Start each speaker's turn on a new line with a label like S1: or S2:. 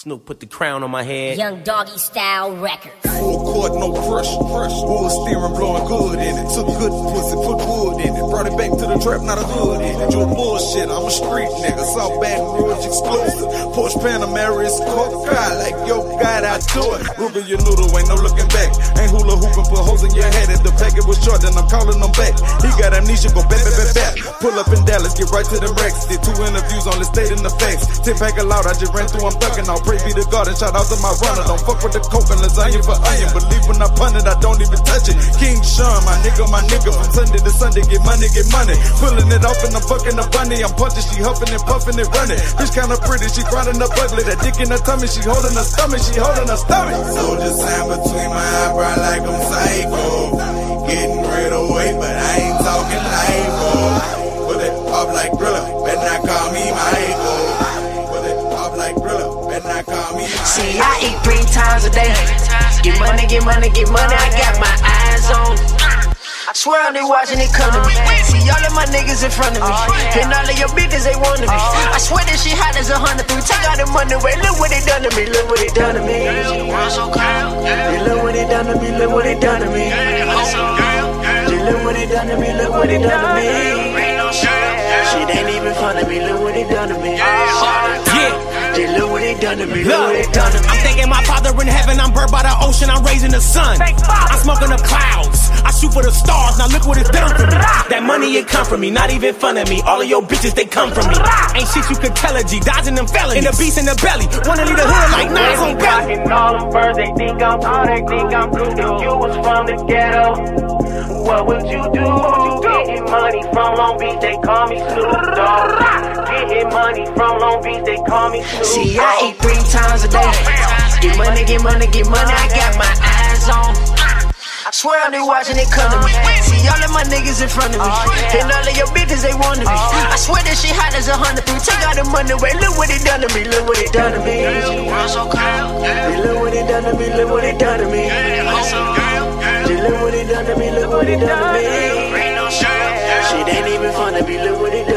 S1: Snoop put the crown on my head.
S2: Young doggy style records.
S3: Full court, no pressure. pressure. Wood steering, blowing good in it. Took good pussy, put wood in it. Brought it back to the trap, not a hood in it. You a bullshit, I'm a street nigga. South Baton Rouge exclusive. Porsche Panamera is coke guy. Like, yo, God, I do it. Ruben, your noodle, ain't no looking back. Ain't hula hooping, put holes in your head. If the packet was short, then I'm calling them back. He got amnesia, go back, back, back, back. Pull up in Dallas, get right to them racks. Did two interviews, only stayed in the facts. Ten pack of loud, I just ran through, I'm ducking off. Pray be to God and shout out to my runner. Don't fuck with the coke and lasagna for onion. Believe when I pun it, I don't even touch it. King Sean, my nigga, my nigga. From Sunday to Sunday, get money, get money. Pulling it off and I'm fucking the bunny. I'm punching, she huffing and puffing and running. Bitch kinda pretty, she grinding up ugly. That dick in her tummy, she holding her stomach, she holding her stomach.
S4: Soldier sign between my eyebrow like I'm psycho. Getting rid of weight, but
S5: See, I eat three times a day. Get money, get money, get money. I got my eyes on. I swear they watching it come to me. See all of my niggas in front of me. And all of your bitches, they want to me. I swear that shit hot as a hundred three. Take all the money away. Look what they done to me. Look what they done to me. Hey, Look what they done to me. Look what they done to me. Hey, Look what they done to me. Look what they done to me. Shit ain't even funny me. Look what they done to me. Done to me. Look what they done to me.
S1: I'm thanking my father in heaven. I'm bird by the ocean. I'm raising the sun. I'm smoking the clouds. I shoot for the stars. Now look what it's done for me. That money it come from me. Not even fun of me. All of your bitches they come from me. Ain't shit you could tell a G. Dodging them felonies. In the beast in the belly. Wanna leave the hood like knives on belly.
S6: And all them birds, they think I'm cool, they think I'm cool. If you was from the ghetto, what would you do? From Long Beach, they call me Snoop Dogg. Getting money from Long Beach, they call me Snoop
S5: See, I eat three times a day. Get money, get money, get money. I got my eyes on. I swear they watching it come to me. See all of my niggas in front of me. Oh, and all of your bitches, they want to me. Oh, I swear that shit hot as a hundred three. Take all the money away. Look what they done to me. Look what they done to me. Hey, Look what they done to me. Look what they done to me. Look what they done to me. Look what they done to me. Even funny me. Look what